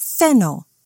fennel.